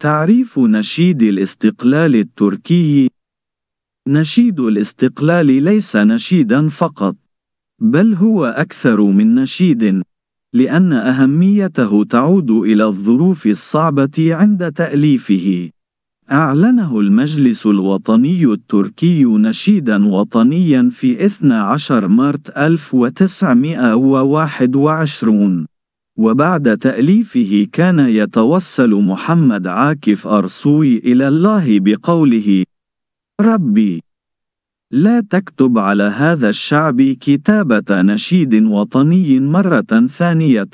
تعريف نشيد الاستقلال التركي. نشيد الاستقلال ليس نشيدا فقط بل هو أكثر من نشيد لأن أهميته تعود إلى الظروف الصعبة عند تأليفه. أعلنه المجلس الوطني التركي نشيدا وطنيا في 12 مارت 1921 وبعد تأليفه كان يتوسل محمد عاكف أرسوي إلى الله بقوله ربي لا تكتب على هذا الشعب كتابة نشيد وطني مرة ثانية.